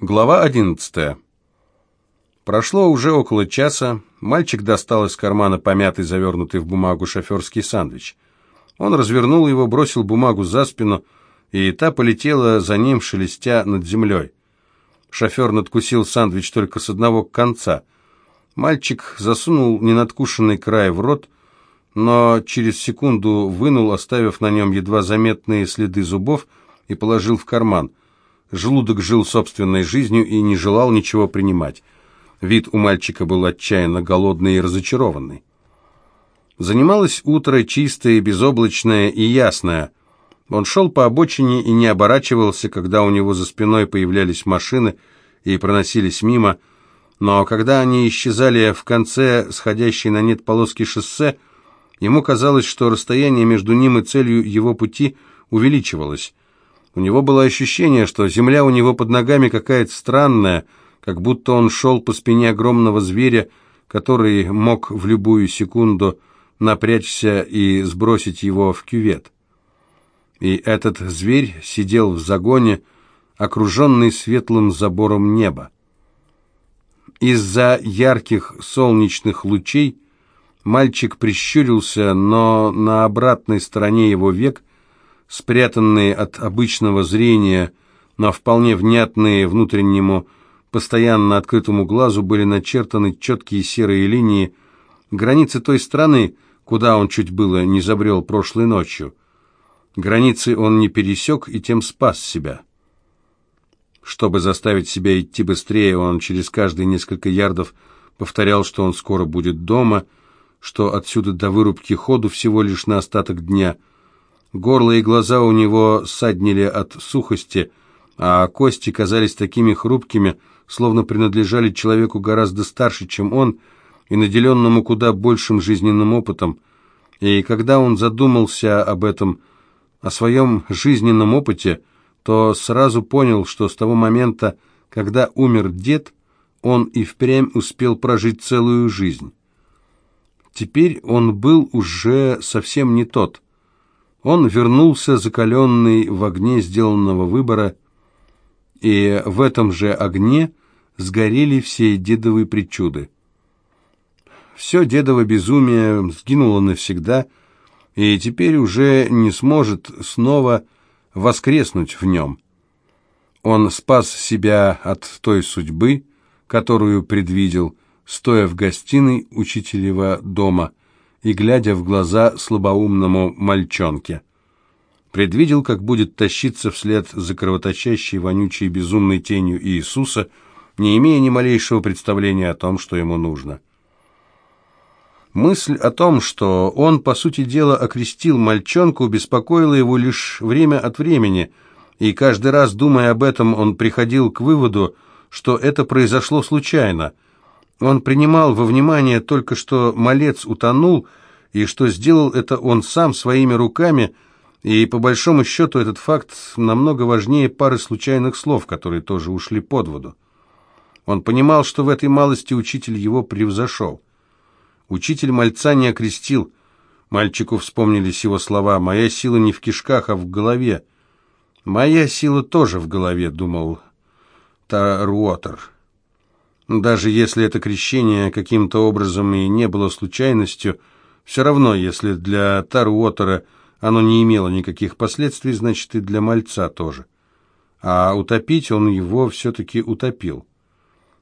Глава 11. Прошло уже около часа. Мальчик достал из кармана помятый, завернутый в бумагу шоферский сандвич. Он развернул его, бросил бумагу за спину, и та полетела за ним, шелестя над землей. Шофер надкусил сандвич только с одного конца. Мальчик засунул ненадкушенный край в рот, но через секунду вынул, оставив на нем едва заметные следы зубов, и положил в карман – Желудок жил собственной жизнью и не желал ничего принимать. Вид у мальчика был отчаянно голодный и разочарованный. Занималось утро чистое, безоблачное и ясное. Он шел по обочине и не оборачивался, когда у него за спиной появлялись машины и проносились мимо, но когда они исчезали в конце сходящей на нет полоски шоссе, ему казалось, что расстояние между ним и целью его пути увеличивалось. У него было ощущение, что земля у него под ногами какая-то странная, как будто он шел по спине огромного зверя, который мог в любую секунду напрячься и сбросить его в кювет. И этот зверь сидел в загоне, окруженный светлым забором неба. Из-за ярких солнечных лучей мальчик прищурился, но на обратной стороне его век спрятанные от обычного зрения, но вполне внятные внутреннему, постоянно открытому глазу, были начертаны четкие серые линии, границы той страны, куда он чуть было не забрел прошлой ночью. Границы он не пересек и тем спас себя. Чтобы заставить себя идти быстрее, он через каждые несколько ярдов повторял, что он скоро будет дома, что отсюда до вырубки ходу всего лишь на остаток дня – Горло и глаза у него саднили от сухости, а кости казались такими хрупкими, словно принадлежали человеку гораздо старше, чем он, и наделенному куда большим жизненным опытом. И когда он задумался об этом, о своем жизненном опыте, то сразу понял, что с того момента, когда умер дед, он и впрямь успел прожить целую жизнь. Теперь он был уже совсем не тот – он вернулся, закаленный в огне сделанного выбора, и в этом же огне сгорели все дедовые причуды. Все дедово безумие сгинуло навсегда, и теперь уже не сможет снова воскреснуть в нем. Он спас себя от той судьбы, которую предвидел, стоя в гостиной учителева дома, и глядя в глаза слабоумному мальчонке. Предвидел, как будет тащиться вслед за кровоточащей, вонючей, безумной тенью Иисуса, не имея ни малейшего представления о том, что ему нужно. Мысль о том, что он, по сути дела, окрестил мальчонку, беспокоила его лишь время от времени, и каждый раз, думая об этом, он приходил к выводу, что это произошло случайно – он принимал во внимание только, что малец утонул, и что сделал это он сам своими руками, и по большому счету этот факт намного важнее пары случайных слов, которые тоже ушли под воду. Он понимал, что в этой малости учитель его превзошел. Учитель мальца не окрестил. Мальчику вспомнились его слова «Моя сила не в кишках, а в голове». «Моя сила тоже в голове», — думал Таруотер. Даже если это крещение каким-то образом и не было случайностью, все равно, если для Таруотера оно не имело никаких последствий, значит и для мальца тоже. А утопить он его все-таки утопил.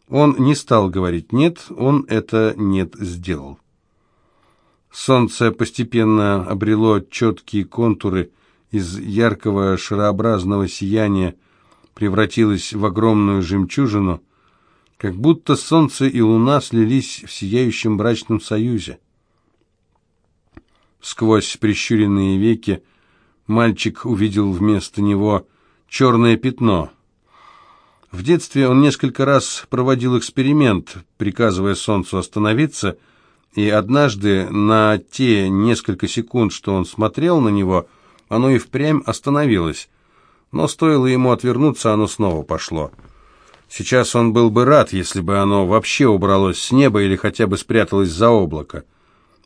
Он не стал говорить «нет», он это «нет» сделал. Солнце постепенно обрело четкие контуры из яркого шарообразного сияния, превратилось в огромную жемчужину, как будто солнце и луна слились в сияющем брачном союзе. Сквозь прищуренные веки мальчик увидел вместо него черное пятно. В детстве он несколько раз проводил эксперимент, приказывая солнцу остановиться, и однажды на те несколько секунд, что он смотрел на него, оно и впрямь остановилось. Но стоило ему отвернуться, оно снова пошло. Сейчас он был бы рад, если бы оно вообще убралось с неба или хотя бы спряталось за облако.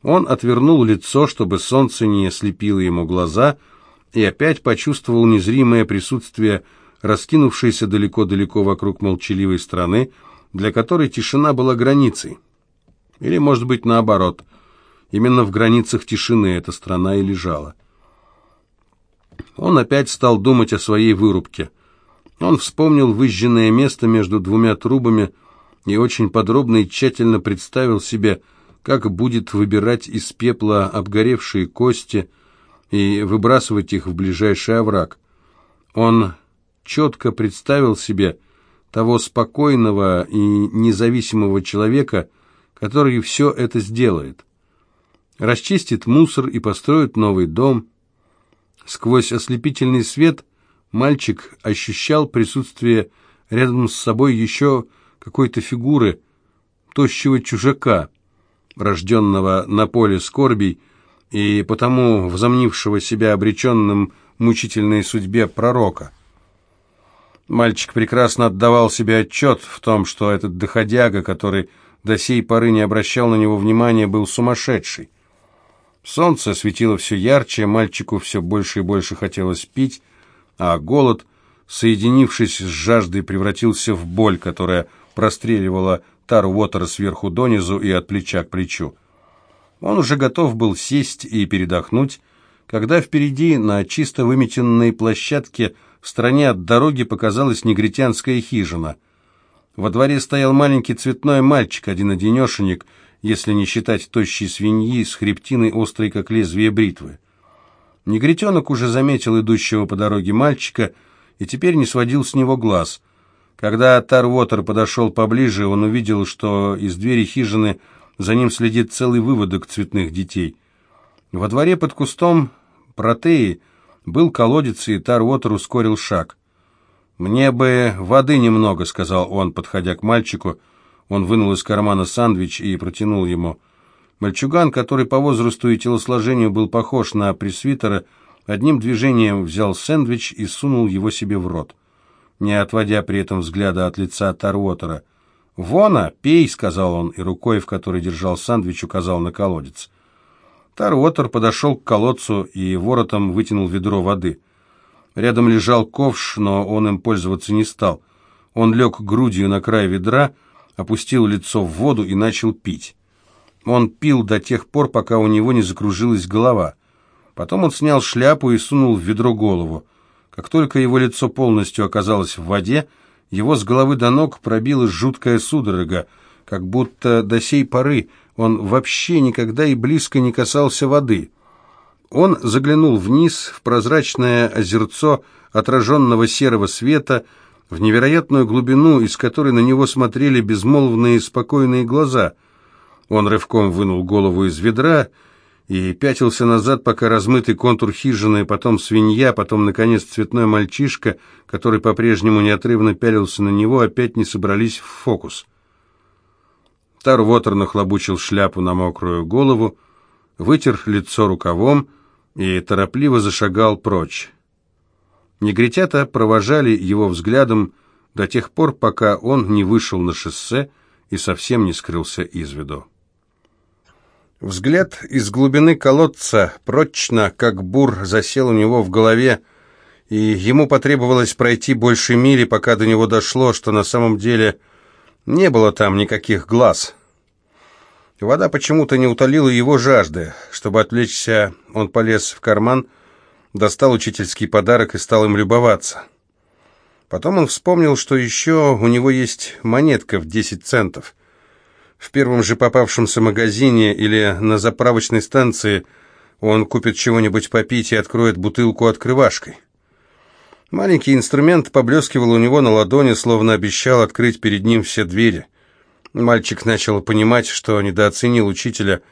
Он отвернул лицо, чтобы солнце не ослепило ему глаза, и опять почувствовал незримое присутствие раскинувшейся далеко-далеко вокруг молчаливой страны, для которой тишина была границей. Или, может быть, наоборот, именно в границах тишины эта страна и лежала. Он опять стал думать о своей вырубке. Он вспомнил выжженное место между двумя трубами и очень подробно и тщательно представил себе, как будет выбирать из пепла обгоревшие кости и выбрасывать их в ближайший овраг. Он четко представил себе того спокойного и независимого человека, который все это сделает. Расчистит мусор и построит новый дом. Сквозь ослепительный свет мальчик ощущал присутствие рядом с собой еще какой-то фигуры, тощего чужака, рожденного на поле скорбей и потому взомнившего себя обреченным мучительной судьбе пророка. Мальчик прекрасно отдавал себе отчет в том, что этот доходяга, который до сей поры не обращал на него внимания, был сумасшедший. Солнце светило все ярче, мальчику все больше и больше хотелось пить, а голод, соединившись с жаждой, превратился в боль, которая простреливала Тар Уотера сверху донизу и от плеча к плечу. Он уже готов был сесть и передохнуть, когда впереди на чисто выметенной площадке в стороне от дороги показалась негритянская хижина. Во дворе стоял маленький цветной мальчик, один-одинешенек, если не считать тощей свиньи с хребтиной острой, как лезвие бритвы. Негритенок уже заметил идущего по дороге мальчика и теперь не сводил с него глаз. Когда Тарвотер подошел поближе, он увидел, что из двери хижины за ним следит целый выводок цветных детей. Во дворе под кустом протеи был колодец, и Тарвотер ускорил шаг. «Мне бы воды немного», — сказал он, подходя к мальчику. Он вынул из кармана сандвич и протянул ему. Мальчуган, который по возрасту и телосложению был похож на пресвитера, одним движением взял сэндвич и сунул его себе в рот, не отводя при этом взгляда от лица Тарвотера. «Вона, пей», — сказал он, и рукой, в которой держал сандвич, указал на колодец. Тарвотер подошел к колодцу и воротом вытянул ведро воды. Рядом лежал ковш, но он им пользоваться не стал. Он лег грудью на край ведра, опустил лицо в воду и начал пить. Он пил до тех пор, пока у него не закружилась голова. Потом он снял шляпу и сунул в ведро голову. Как только его лицо полностью оказалось в воде, его с головы до ног пробила жуткая судорога, как будто до сей поры он вообще никогда и близко не касался воды. Он заглянул вниз в прозрачное озерцо отраженного серого света, в невероятную глубину, из которой на него смотрели безмолвные спокойные глаза. Он рывком вынул голову из ведра и пятился назад, пока размытый контур хижины, потом свинья, потом, наконец, цветной мальчишка, который по-прежнему неотрывно пялился на него, опять не собрались в фокус. Тарвотер нахлобучил шляпу на мокрую голову, вытер лицо рукавом и торопливо зашагал прочь. Негритята провожали его взглядом до тех пор, пока он не вышел на шоссе и совсем не скрылся из виду. Взгляд из глубины колодца прочно, как бур, засел у него в голове, и ему потребовалось пройти больше мили, пока до него дошло, что на самом деле не было там никаких глаз. Вода почему-то не утолила его жажды. Чтобы отвлечься, он полез в карман, достал учительский подарок и стал им любоваться. Потом он вспомнил, что еще у него есть монетка в 10 центов. В первом же попавшемся магазине или на заправочной станции он купит чего-нибудь попить и откроет бутылку открывашкой. Маленький инструмент поблескивал у него на ладони, словно обещал открыть перед ним все двери. Мальчик начал понимать, что недооценил учителя,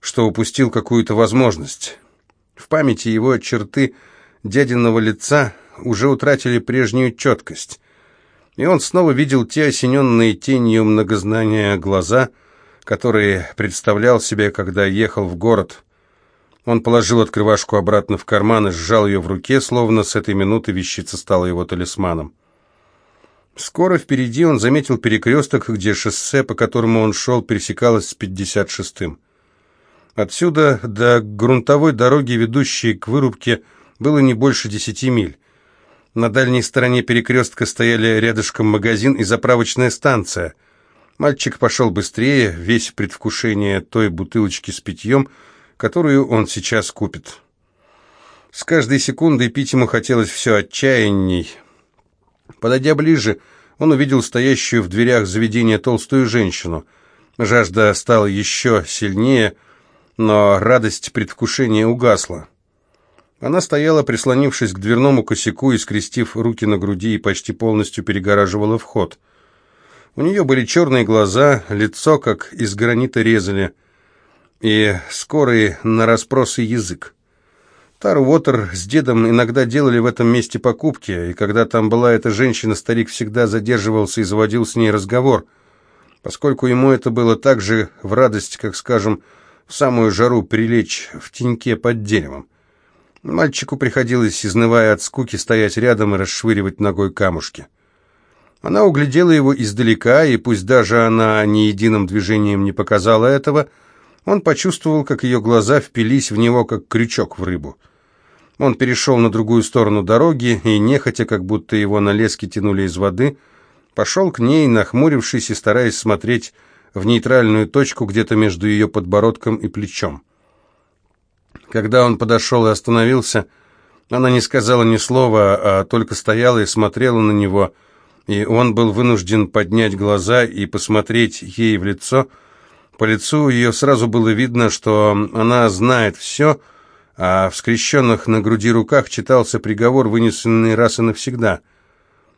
что упустил какую-то возможность. В памяти его черты дядиного лица уже утратили прежнюю четкость, и он снова видел те осененные тенью многознания глаза, которые представлял себе, когда ехал в город. Он положил открывашку обратно в карман и сжал ее в руке, словно с этой минуты вещица стала его талисманом. Скоро впереди он заметил перекресток, где шоссе, по которому он шел, пересекалось с 56-м. Отсюда до грунтовой дороги, ведущей к вырубке, было не больше десяти миль. На дальней стороне перекрестка стояли рядышком магазин и заправочная станция. Мальчик пошел быстрее, весь в предвкушении той бутылочки с питьем, которую он сейчас купит. С каждой секундой пить ему хотелось все отчаянней. Подойдя ближе, он увидел стоящую в дверях заведения толстую женщину. Жажда стала еще сильнее, но радость предвкушения угасла. Она стояла, прислонившись к дверному косяку и скрестив руки на груди и почти полностью перегораживала вход. У нее были черные глаза, лицо, как из гранита резали, и скорый на расспросы язык. Тар Уотер с дедом иногда делали в этом месте покупки, и когда там была эта женщина, старик всегда задерживался и заводил с ней разговор, поскольку ему это было так же в радость, как, скажем, в самую жару прилечь в теньке под деревом. Мальчику приходилось, изнывая от скуки, стоять рядом и расшвыривать ногой камушки. Она углядела его издалека, и пусть даже она ни единым движением не показала этого, он почувствовал, как ее глаза впились в него, как крючок в рыбу. Он перешел на другую сторону дороги и, нехотя, как будто его на леске тянули из воды, пошел к ней, нахмурившись и стараясь смотреть в нейтральную точку где-то между ее подбородком и плечом. Когда он подошел и остановился, она не сказала ни слова, а только стояла и смотрела на него, и он был вынужден поднять глаза и посмотреть ей в лицо. По лицу ее сразу было видно, что она знает все, а в скрещенных на груди руках читался приговор, вынесенный раз и навсегда.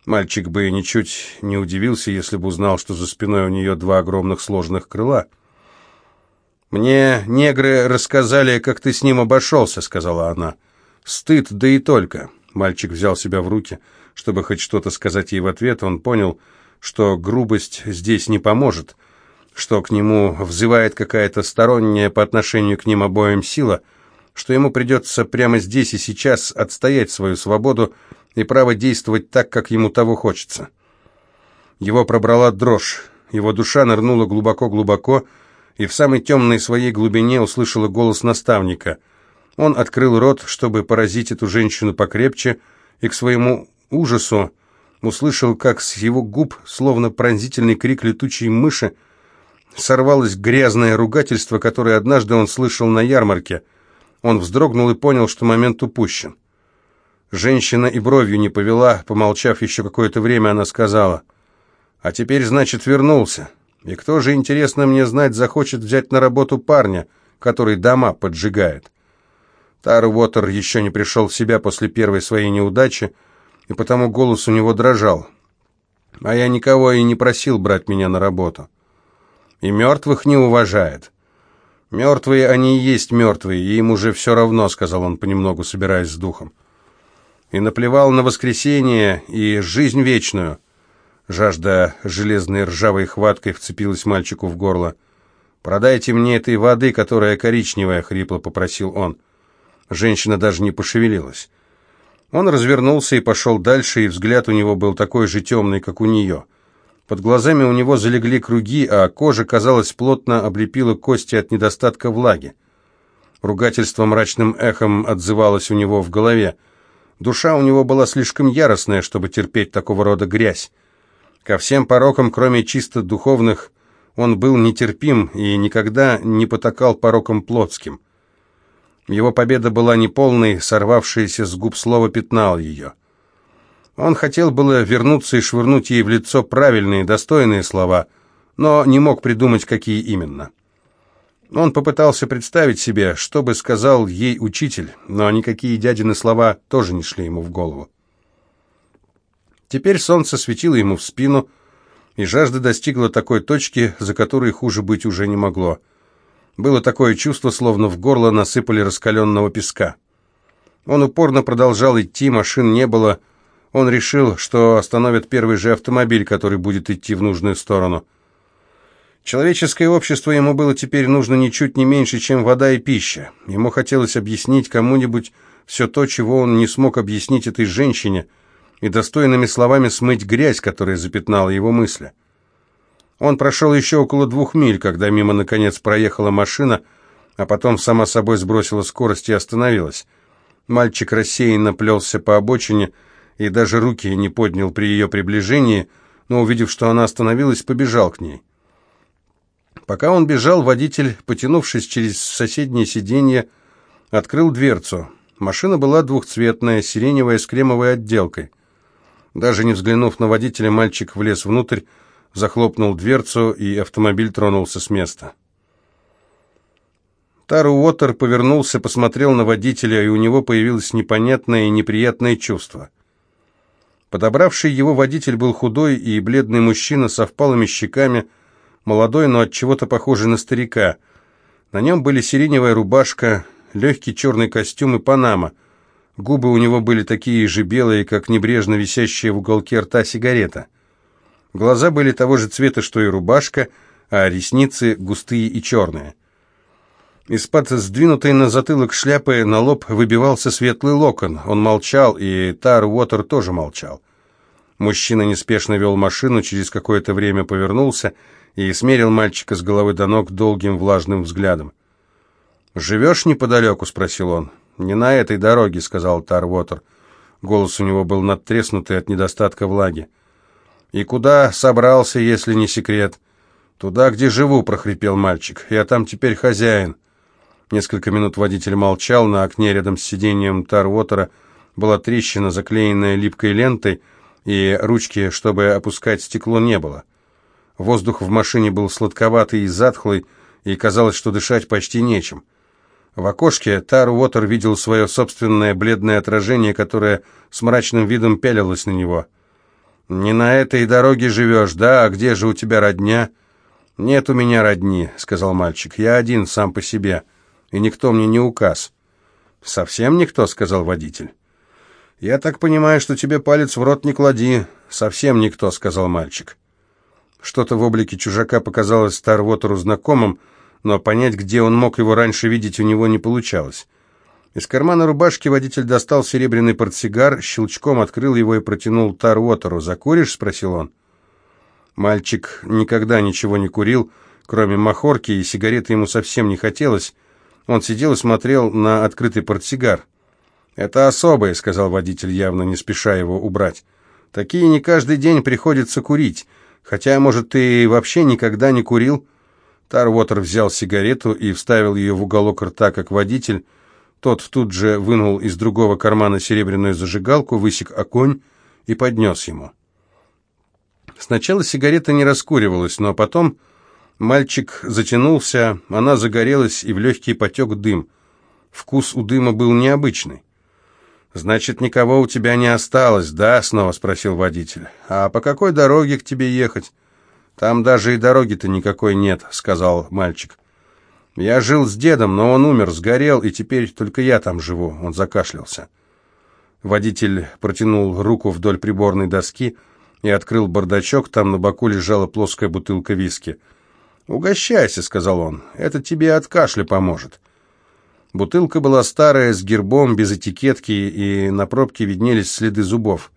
Мальчик бы ничуть не удивился, если бы узнал, что за спиной у нее два огромных сложных крыла. «Мне негры рассказали, как ты с ним обошелся», — сказала она. «Стыд, да и только». Мальчик взял себя в руки, чтобы хоть что-то сказать ей в ответ. Он понял, что грубость здесь не поможет, что к нему взывает какая-то сторонняя по отношению к ним обоим сила — что ему придется прямо здесь и сейчас отстоять свою свободу и право действовать так, как ему того хочется. Его пробрала дрожь, его душа нырнула глубоко-глубоко, и в самой темной своей глубине услышала голос наставника. Он открыл рот, чтобы поразить эту женщину покрепче, и к своему ужасу услышал, как с его губ, словно пронзительный крик летучей мыши, сорвалось грязное ругательство, которое однажды он слышал на ярмарке — он вздрогнул и понял, что момент упущен. Женщина и бровью не повела, помолчав еще какое-то время, она сказала, «А теперь, значит, вернулся. И кто же, интересно мне знать, захочет взять на работу парня, который дома поджигает?» Тар Уотер еще не пришел в себя после первой своей неудачи, и потому голос у него дрожал. А я никого и не просил брать меня на работу. И мертвых не уважает. «Мертвые они и есть мертвые, и им уже все равно», — сказал он, понемногу собираясь с духом. «И наплевал на воскресенье и жизнь вечную». Жажда железной ржавой хваткой вцепилась мальчику в горло. «Продайте мне этой воды, которая коричневая», — хрипло попросил он. Женщина даже не пошевелилась. Он развернулся и пошел дальше, и взгляд у него был такой же темный, как у нее. Под глазами у него залегли круги, а кожа, казалось, плотно облепила кости от недостатка влаги. Ругательство мрачным эхом отзывалось у него в голове. Душа у него была слишком яростная, чтобы терпеть такого рода грязь. Ко всем порокам, кроме чисто духовных, он был нетерпим и никогда не потакал порокам плотским. Его победа была неполной, сорвавшееся с губ слово пятнал ее. Он хотел было вернуться и швырнуть ей в лицо правильные, достойные слова, но не мог придумать, какие именно. Он попытался представить себе, что бы сказал ей учитель, но никакие дядины слова тоже не шли ему в голову. Теперь солнце светило ему в спину, и жажда достигла такой точки, за которой хуже быть уже не могло. Было такое чувство, словно в горло насыпали раскаленного песка. Он упорно продолжал идти, машин не было, он решил, что остановит первый же автомобиль, который будет идти в нужную сторону. Человеческое общество ему было теперь нужно ничуть не меньше, чем вода и пища. Ему хотелось объяснить кому-нибудь все то, чего он не смог объяснить этой женщине, и достойными словами смыть грязь, которая запятнала его мысли. Он прошел еще около двух миль, когда мимо, наконец, проехала машина, а потом сама собой сбросила скорость и остановилась. Мальчик рассеянно плелся по обочине, и даже руки не поднял при ее приближении, но, увидев, что она остановилась, побежал к ней. Пока он бежал, водитель, потянувшись через соседнее сиденье, открыл дверцу. Машина была двухцветная, сиреневая с кремовой отделкой. Даже не взглянув на водителя, мальчик влез внутрь, захлопнул дверцу, и автомобиль тронулся с места. Тару Уотер повернулся, посмотрел на водителя, и у него появилось непонятное и неприятное чувство. Подобравший его водитель был худой и бледный мужчина со впалыми щеками, молодой, но от чего-то похожий на старика. На нем были сиреневая рубашка, легкий черный костюм и панама. Губы у него были такие же белые, как небрежно висящая в уголке рта сигарета. Глаза были того же цвета, что и рубашка, а ресницы густые и черные. Из-под сдвинутой на затылок шляпы на лоб выбивался светлый локон. Он молчал, и Тар Уотер тоже молчал. Мужчина неспешно вел машину, через какое-то время повернулся и смерил мальчика с головы до ног долгим влажным взглядом. «Живешь неподалеку?» — спросил он. «Не на этой дороге», — сказал Тарвотер. Голос у него был надтреснутый от недостатка влаги. «И куда собрался, если не секрет?» «Туда, где живу», — прохрипел мальчик. «Я там теперь хозяин». Несколько минут водитель молчал. На окне рядом с сиденьем Тарвотера была трещина, заклеенная липкой лентой, и ручки, чтобы опускать стекло, не было. Воздух в машине был сладковатый и затхлый, и казалось, что дышать почти нечем. В окошке Тар Уотер видел свое собственное бледное отражение, которое с мрачным видом пялилось на него. «Не на этой дороге живешь, да? А где же у тебя родня?» «Нет у меня родни», — сказал мальчик. «Я один, сам по себе, и никто мне не указ». «Совсем никто?» — сказал водитель. «Я так понимаю, что тебе палец в рот не клади». «Совсем никто», — сказал мальчик. Что-то в облике чужака показалось Старвотеру знакомым, — но понять, где он мог его раньше видеть, у него не получалось. Из кармана рубашки водитель достал серебряный портсигар, щелчком открыл его и протянул Таруотеру. «Закуришь?» — спросил он. Мальчик никогда ничего не курил, кроме махорки, и сигареты ему совсем не хотелось. Он сидел и смотрел на открытый портсигар. «Это особое», — сказал водитель, явно не спеша его убрать. «Такие не каждый день приходится курить. Хотя, может, ты вообще никогда не курил?» Тарвотер взял сигарету и вставил ее в уголок рта, как водитель. Тот тут же вынул из другого кармана серебряную зажигалку, высек оконь и поднес ему. Сначала сигарета не раскуривалась, но потом мальчик затянулся, она загорелась, и в легкий потек дым. Вкус у дыма был необычный. «Значит, никого у тебя не осталось, да?» — снова спросил водитель. «А по какой дороге к тебе ехать?» «Там даже и дороги-то никакой нет», — сказал мальчик. «Я жил с дедом, но он умер, сгорел, и теперь только я там живу», — он закашлялся. Водитель протянул руку вдоль приборной доски и открыл бардачок, там на боку лежала плоская бутылка виски. «Угощайся», — сказал он, — «это тебе от кашля поможет». Бутылка была старая, с гербом, без этикетки, и на пробке виднелись следы зубов.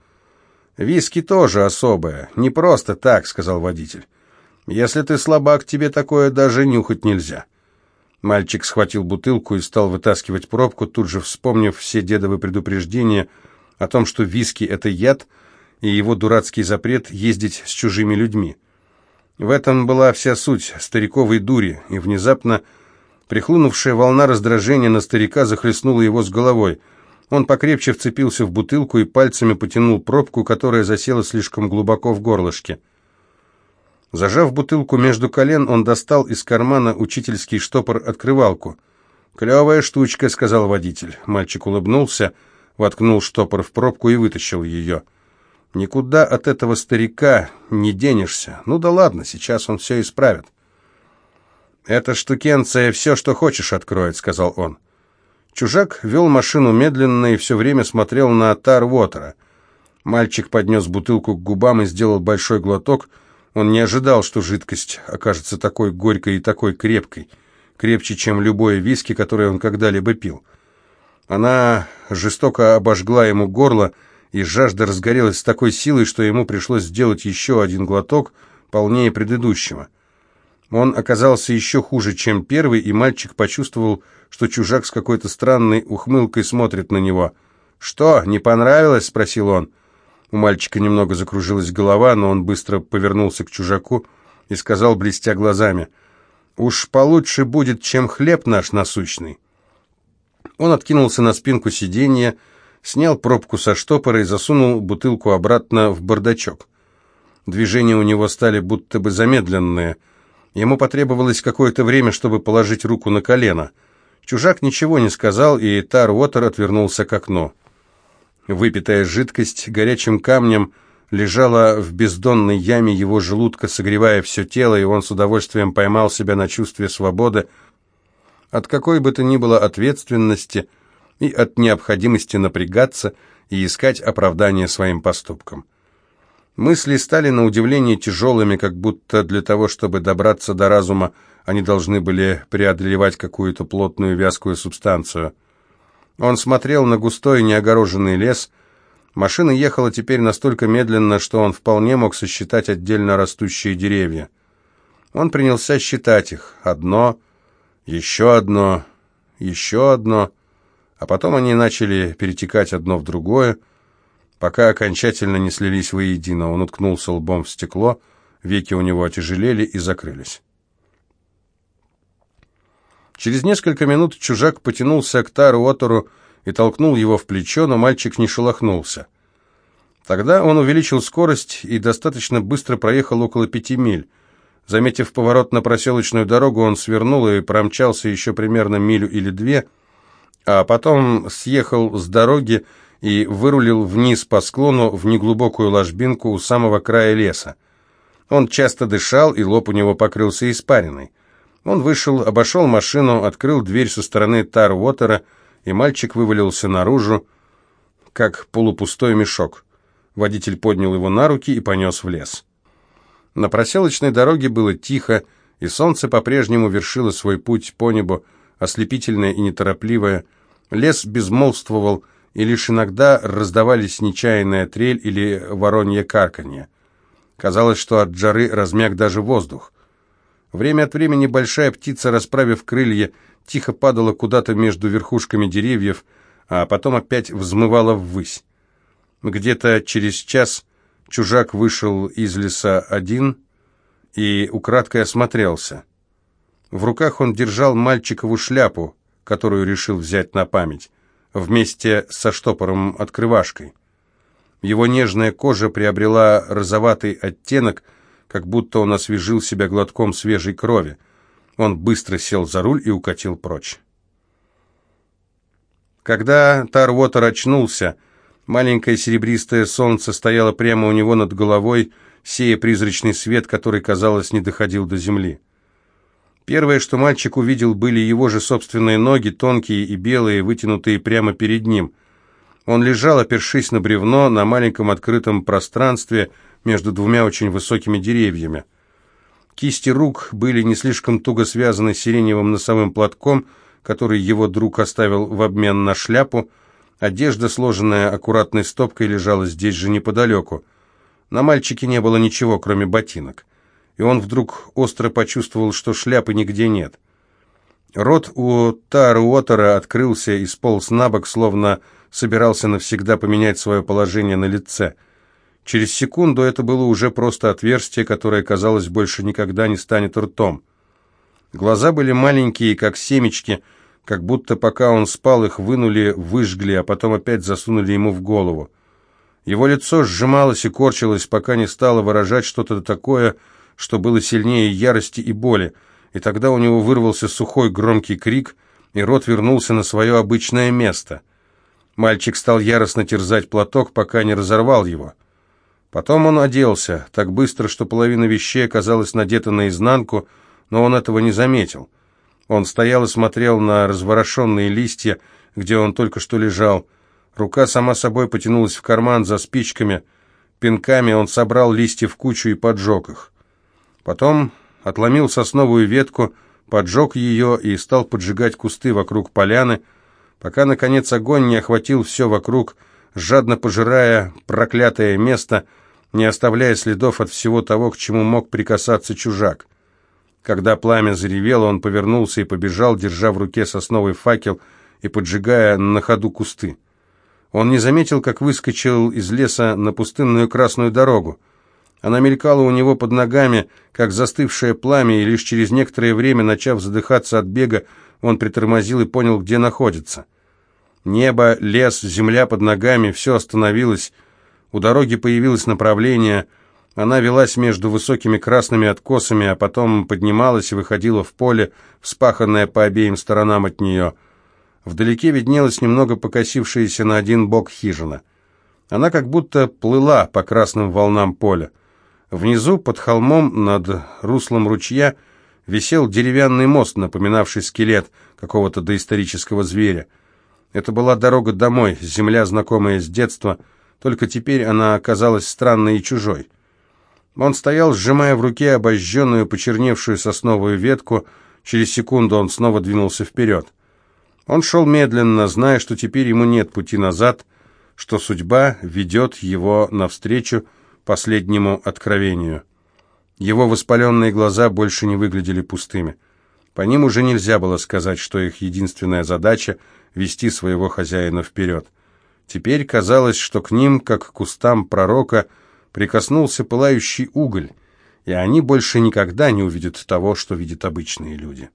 «Виски тоже особое, не просто так», — сказал водитель. «Если ты слабак, тебе такое даже нюхать нельзя». Мальчик схватил бутылку и стал вытаскивать пробку, тут же вспомнив все дедовы предупреждения о том, что виски — это яд, и его дурацкий запрет ездить с чужими людьми. В этом была вся суть стариковой дури, и внезапно прихлынувшая волна раздражения на старика захлестнула его с головой — он покрепче вцепился в бутылку и пальцами потянул пробку, которая засела слишком глубоко в горлышке. Зажав бутылку между колен, он достал из кармана учительский штопор-открывалку. «Клевая штучка», — сказал водитель. Мальчик улыбнулся, воткнул штопор в пробку и вытащил ее. «Никуда от этого старика не денешься. Ну да ладно, сейчас он все исправит». «Эта штукенция все, что хочешь, откроет», — сказал он. Чужак вел машину медленно и все время смотрел на Тар Уотера. Мальчик поднес бутылку к губам и сделал большой глоток. Он не ожидал, что жидкость окажется такой горькой и такой крепкой, крепче, чем любое виски, которое он когда-либо пил. Она жестоко обожгла ему горло, и жажда разгорелась с такой силой, что ему пришлось сделать еще один глоток, полнее предыдущего. Он оказался еще хуже, чем первый, и мальчик почувствовал, что чужак с какой-то странной ухмылкой смотрит на него. «Что, не понравилось?» — спросил он. У мальчика немного закружилась голова, но он быстро повернулся к чужаку и сказал, блестя глазами, «Уж получше будет, чем хлеб наш насущный». Он откинулся на спинку сиденья, снял пробку со штопора и засунул бутылку обратно в бардачок. Движения у него стали будто бы замедленные. Ему потребовалось какое-то время, чтобы положить руку на колено. Чужак ничего не сказал, и Тар Уотер отвернулся к окну. Выпитая жидкость горячим камнем лежала в бездонной яме его желудка, согревая все тело, и он с удовольствием поймал себя на чувстве свободы от какой бы то ни было ответственности и от необходимости напрягаться и искать оправдание своим поступкам. Мысли стали на удивление тяжелыми, как будто для того, чтобы добраться до разума, они должны были преодолевать какую-то плотную вязкую субстанцию – он смотрел на густой неогороженный лес. Машина ехала теперь настолько медленно, что он вполне мог сосчитать отдельно растущие деревья. Он принялся считать их. Одно, еще одно, еще одно. А потом они начали перетекать одно в другое, пока окончательно не слились воедино. Он уткнулся лбом в стекло, веки у него отяжелели и закрылись. Через несколько минут чужак потянулся к Тару Отору и толкнул его в плечо, но мальчик не шелохнулся. Тогда он увеличил скорость и достаточно быстро проехал около пяти миль. Заметив поворот на проселочную дорогу, он свернул и промчался еще примерно милю или две, а потом съехал с дороги и вырулил вниз по склону в неглубокую ложбинку у самого края леса. Он часто дышал, и лоб у него покрылся испариной. Он вышел, обошел машину, открыл дверь со стороны Тар-Уотера, и мальчик вывалился наружу, как полупустой мешок. Водитель поднял его на руки и понес в лес. На проселочной дороге было тихо, и солнце по-прежнему вершило свой путь по небу, ослепительное и неторопливое. Лес безмолвствовал, и лишь иногда раздавались нечаянная трель или воронье карканье. Казалось, что от жары размяк даже воздух. Время от времени большая птица, расправив крылья, тихо падала куда-то между верхушками деревьев, а потом опять взмывала ввысь. Где-то через час чужак вышел из леса один и украдкой осмотрелся. В руках он держал мальчикову шляпу, которую решил взять на память, вместе со штопором-открывашкой. Его нежная кожа приобрела розоватый оттенок – как будто он освежил себя глотком свежей крови. Он быстро сел за руль и укатил прочь. Когда Тарвотер очнулся, маленькое серебристое солнце стояло прямо у него над головой, сея призрачный свет, который, казалось, не доходил до земли. Первое, что мальчик увидел, были его же собственные ноги, тонкие и белые, вытянутые прямо перед ним. Он лежал, опершись на бревно, на маленьком открытом пространстве, между двумя очень высокими деревьями. Кисти рук были не слишком туго связаны сиреневым носовым платком, который его друг оставил в обмен на шляпу. Одежда, сложенная аккуратной стопкой, лежала здесь же неподалеку. На мальчике не было ничего, кроме ботинок. И он вдруг остро почувствовал, что шляпы нигде нет. Рот у Таруотера открылся и сполз на бок, словно собирался навсегда поменять свое положение на лице – Через секунду это было уже просто отверстие, которое, казалось, больше никогда не станет ртом. Глаза были маленькие, как семечки, как будто пока он спал, их вынули, выжгли, а потом опять засунули ему в голову. Его лицо сжималось и корчилось, пока не стало выражать что-то такое, что было сильнее ярости и боли, и тогда у него вырвался сухой громкий крик, и рот вернулся на свое обычное место. Мальчик стал яростно терзать платок, пока не разорвал его. Потом он оделся, так быстро, что половина вещей оказалась надета наизнанку, но он этого не заметил. Он стоял и смотрел на разворошенные листья, где он только что лежал. Рука сама собой потянулась в карман за спичками. Пинками он собрал листья в кучу и поджег их. Потом отломил сосновую ветку, поджег ее и стал поджигать кусты вокруг поляны, пока, наконец, огонь не охватил все вокруг, жадно пожирая проклятое место, не оставляя следов от всего того, к чему мог прикасаться чужак. Когда пламя заревело, он повернулся и побежал, держа в руке сосновый факел и поджигая на ходу кусты. Он не заметил, как выскочил из леса на пустынную красную дорогу. Она мелькала у него под ногами, как застывшее пламя, и лишь через некоторое время, начав задыхаться от бега, он притормозил и понял, где находится. Небо, лес, земля под ногами, все остановилось. У дороги появилось направление. Она велась между высокими красными откосами, а потом поднималась и выходила в поле, вспаханное по обеим сторонам от нее. Вдалеке виднелась немного покосившаяся на один бок хижина. Она как будто плыла по красным волнам поля. Внизу, под холмом, над руслом ручья, висел деревянный мост, напоминавший скелет какого-то доисторического зверя. Это была дорога домой, земля, знакомая с детства, только теперь она оказалась странной и чужой. Он стоял, сжимая в руке обожженную, почерневшую сосновую ветку. Через секунду он снова двинулся вперед. Он шел медленно, зная, что теперь ему нет пути назад, что судьба ведет его навстречу последнему откровению. Его воспаленные глаза больше не выглядели пустыми. По ним уже нельзя было сказать, что их единственная задача — вести своего хозяина вперед. Теперь казалось, что к ним, как к кустам пророка, прикоснулся пылающий уголь, и они больше никогда не увидят того, что видят обычные люди.